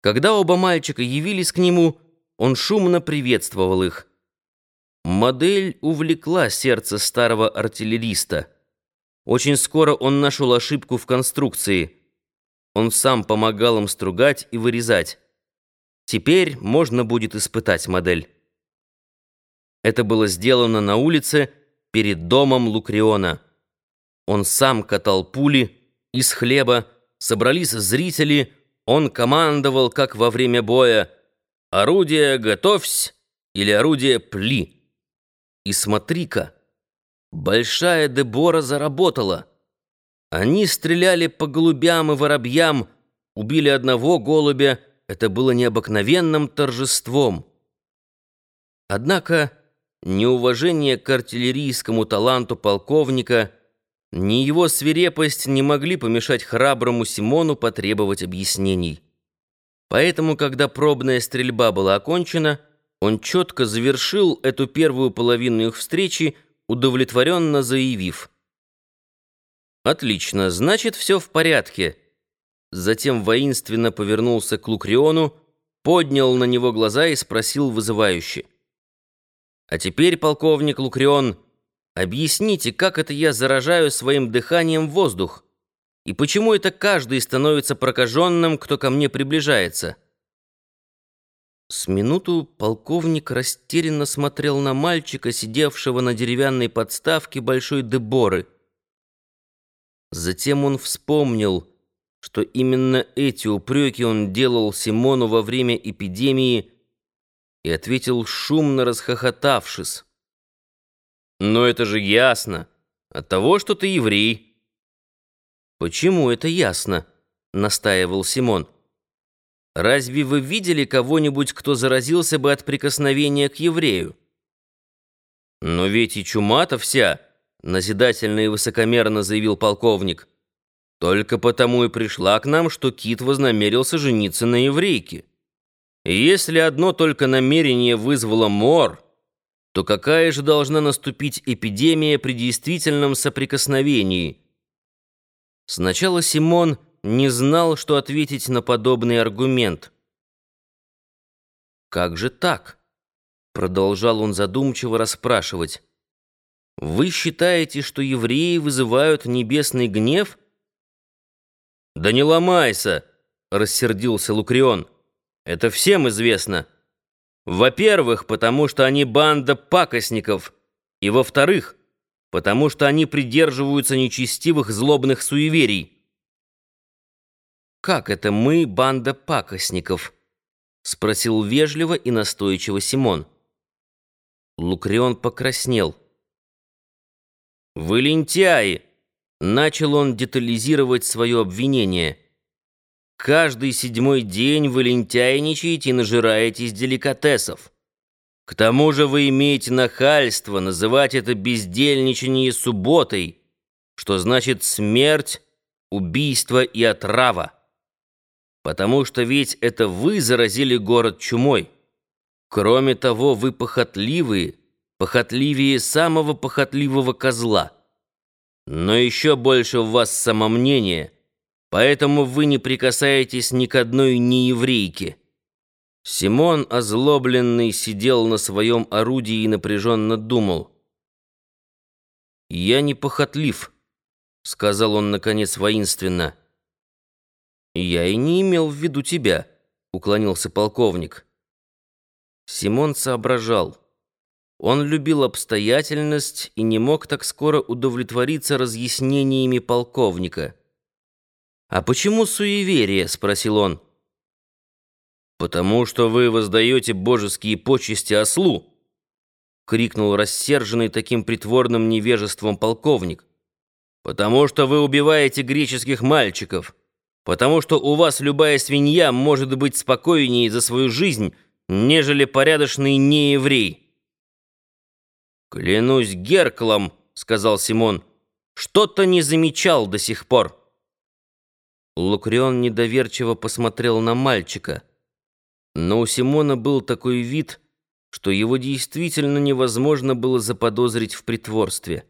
Когда оба мальчика явились к нему, он шумно приветствовал их. Модель увлекла сердце старого артиллериста. Очень скоро он нашел ошибку в конструкции. Он сам помогал им стругать и вырезать. Теперь можно будет испытать модель. Это было сделано на улице перед домом Лукриона. Он сам катал пули из хлеба, собрались зрители, он командовал, как во время боя «Орудие готовься!» или «Орудие пли!» И смотри-ка, большая Дебора заработала. Они стреляли по голубям и воробьям, убили одного голубя, это было необыкновенным торжеством. Однако неуважение к артиллерийскому таланту полковника – ни его свирепость не могли помешать храброму Симону потребовать объяснений. Поэтому, когда пробная стрельба была окончена, он четко завершил эту первую половину их встречи, удовлетворенно заявив. «Отлично, значит, все в порядке». Затем воинственно повернулся к Лукриону, поднял на него глаза и спросил вызывающе. «А теперь, полковник Лукрион, — Объясните, как это я заражаю своим дыханием воздух? И почему это каждый становится прокаженным, кто ко мне приближается?» С минуту полковник растерянно смотрел на мальчика, сидевшего на деревянной подставке большой деборы. Затем он вспомнил, что именно эти упреки он делал Симону во время эпидемии, и ответил, шумно расхохотавшись. Но это же ясно. От того, что ты еврей. Почему это ясно? Настаивал Симон. Разве вы видели кого-нибудь, кто заразился бы от прикосновения к еврею? Но ведь и чума-то вся, назидательно и высокомерно заявил полковник. Только потому и пришла к нам, что Кит вознамерился жениться на еврейке. И если одно только намерение вызвало мор то какая же должна наступить эпидемия при действительном соприкосновении? Сначала Симон не знал, что ответить на подобный аргумент. «Как же так?» — продолжал он задумчиво расспрашивать. «Вы считаете, что евреи вызывают небесный гнев?» «Да не ломайся!» — рассердился Лукрион. «Это всем известно». Во-первых, потому что они банда пакостников, и во-вторых, потому что они придерживаются нечестивых злобных суеверий. «Как это мы банда пакостников?» — спросил вежливо и настойчиво Симон. Лукрион покраснел. «Вы лентяи!» — начал он детализировать свое обвинение — Каждый седьмой день вы лентяйничаете и нажираетесь деликатесов. К тому же вы имеете нахальство называть это бездельничание субботой, что значит смерть, убийство и отрава. Потому что ведь это вы заразили город чумой. Кроме того, вы похотливые, похотливее самого похотливого козла. Но еще больше в вас самомнение — Поэтому вы не прикасаетесь ни к одной нееврейке». Симон, озлобленный, сидел на своем орудии и напряженно думал. «Я не похотлив», — сказал он, наконец, воинственно. «Я и не имел в виду тебя», — уклонился полковник. Симон соображал. Он любил обстоятельность и не мог так скоро удовлетвориться разъяснениями полковника. «А почему суеверие?» — спросил он. «Потому что вы воздаете божеские почести ослу!» — крикнул рассерженный таким притворным невежеством полковник. «Потому что вы убиваете греческих мальчиков! Потому что у вас любая свинья может быть спокойнее за свою жизнь, нежели порядочный нееврей!» «Клянусь Герклом!» — сказал Симон. «Что-то не замечал до сих пор!» Лукрион недоверчиво посмотрел на мальчика. Но у Симона был такой вид, что его действительно невозможно было заподозрить в притворстве.